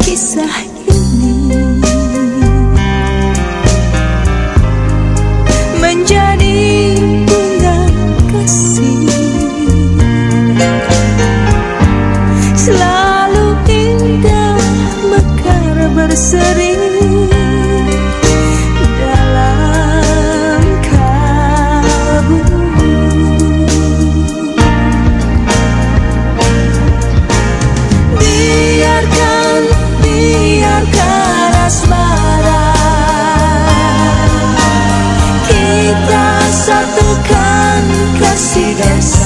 kisah ini. satukan kasih dan